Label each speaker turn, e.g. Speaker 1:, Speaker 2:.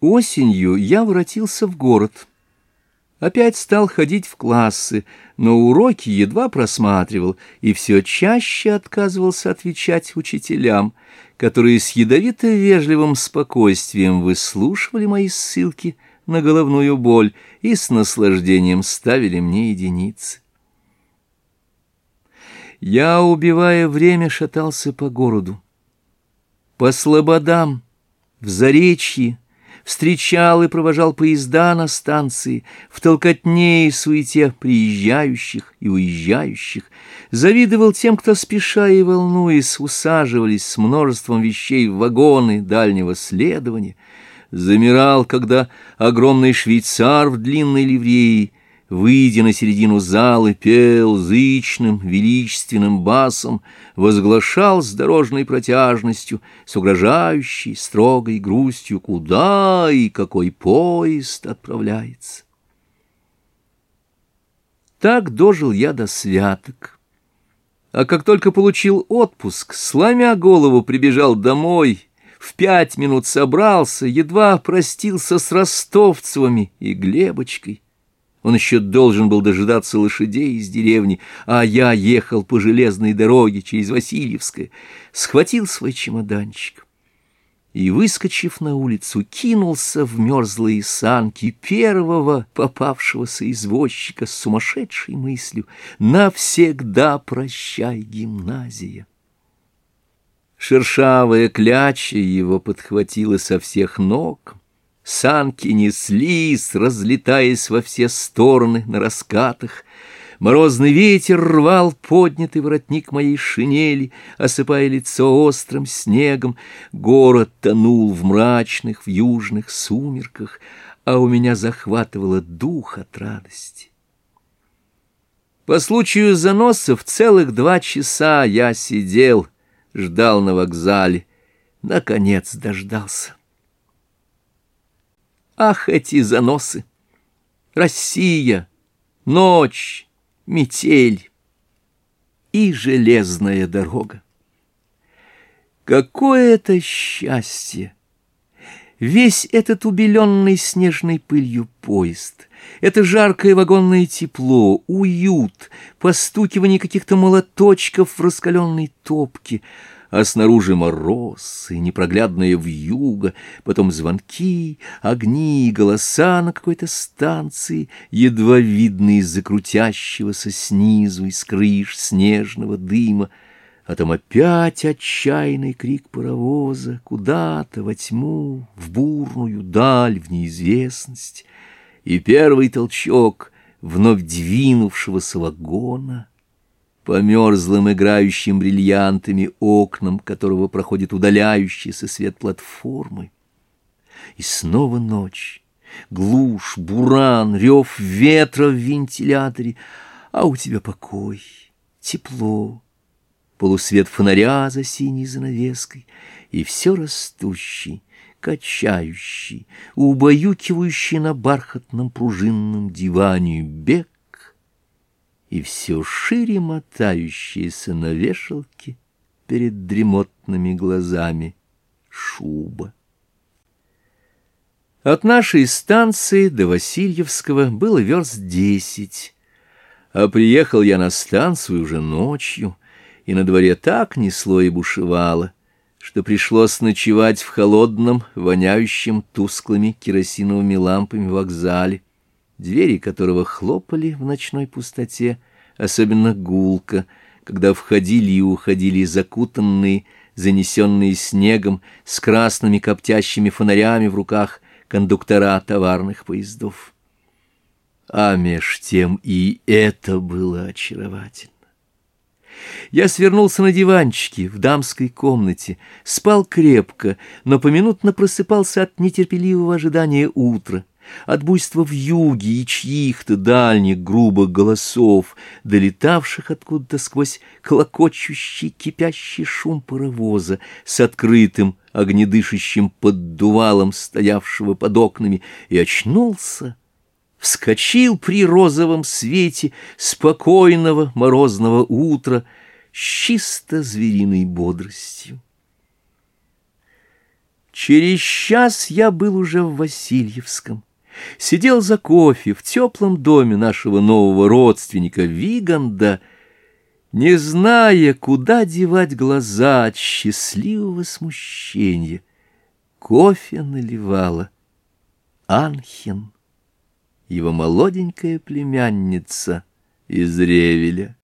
Speaker 1: Осенью я воротился в город. Опять стал ходить в классы, но уроки едва просматривал и все чаще отказывался отвечать учителям, которые с ядовито-вежливым спокойствием выслушивали мои ссылки на головную боль и с наслаждением ставили мне единицы. Я, убивая время, шатался по городу, по слободам, в Заречье, встречал и провожал поезда на станции, в толкотне и суете приезжающих и уезжающих, завидовал тем, кто, спеша и волнуясь, усаживались с множеством вещей в вагоны дальнего следования, замирал, когда огромный швейцар в длинной ливреи выйдя на середину зала, пел зычным, величественным басом, возглашал с дорожной протяжностью, с угрожающей, строгой грустью, куда и какой поезд отправляется. Так дожил я до святок. А как только получил отпуск, сломя голову, прибежал домой — в пять минут собрался, едва простился с ростовцевыми и Глебочкой. Он еще должен был дожидаться лошадей из деревни, а я ехал по железной дороге через Васильевское, схватил свой чемоданчик и, выскочив на улицу, кинулся в мерзлые санки первого попавшегося извозчика с сумасшедшей мыслью «Навсегда прощай, гимназия!» Шершавая кляча его подхватила со всех ног — Санки неслись, разлетаясь во все стороны на раскатах. Морозный ветер рвал поднятый воротник моей шинели, осыпая лицо острым снегом. Город тонул в мрачных, в южных сумерках, а у меня захватывало дух от радости. По случаю заносов целых два часа я сидел, ждал на вокзале. Наконец дождался. Ах, эти заносы! Россия, ночь, метель и железная дорога. Какое это счастье! Весь этот убеленный снежной пылью поезд, это жаркое вагонное тепло, уют, постукивание каких-то молоточков в раскаленной топке — а снаружи мороз и непроглядная вьюга, потом звонки, огни и голоса на какой-то станции, едва видные из-за крутящегося снизу из крыш снежного дыма, а там опять отчаянный крик паровоза куда-то во тьму, в бурную даль, в неизвестность, и первый толчок вновь двинувшегося вагона — по мерзлым играющим бриллиантами окнам, которого проходит удаляющийся свет платформы. И снова ночь, глушь, буран, рев ветра в вентиляторе, а у тебя покой, тепло, полусвет фонаря за синей занавеской и все растущий, качающий, убаюкивающий на бархатном пружинном диване бег и все шире мотающиеся на вешалке перед дремотными глазами шуба. От нашей станции до Васильевского было верст десять, а приехал я на станцию уже ночью, и на дворе так несло и бушевало, что пришлось ночевать в холодном, воняющем тусклыми керосиновыми лампами вокзале двери которого хлопали в ночной пустоте, особенно гулко, когда входили и уходили закутанные, занесенные снегом, с красными коптящими фонарями в руках кондуктора товарных поездов. А меж тем и это было очаровательно. Я свернулся на диванчике в дамской комнате, спал крепко, но поминутно просыпался от нетерпеливого ожидания утра от буйства в юге и чьих-то дальних грубых голосов, долетавших откуда-то сквозь клокочущий кипящий шум паровоза с открытым огнедышащим поддувалом стоявшего под окнами, и очнулся, вскочил при розовом свете спокойного морозного утра с чисто звериной бодростью. Через час я был уже в Васильевском сидел за кофе в теплом доме нашего нового родственника Виганда, не зная, куда девать глаза от счастливого смущения. Кофе наливала Анхин, его молоденькая племянница из Ревеля.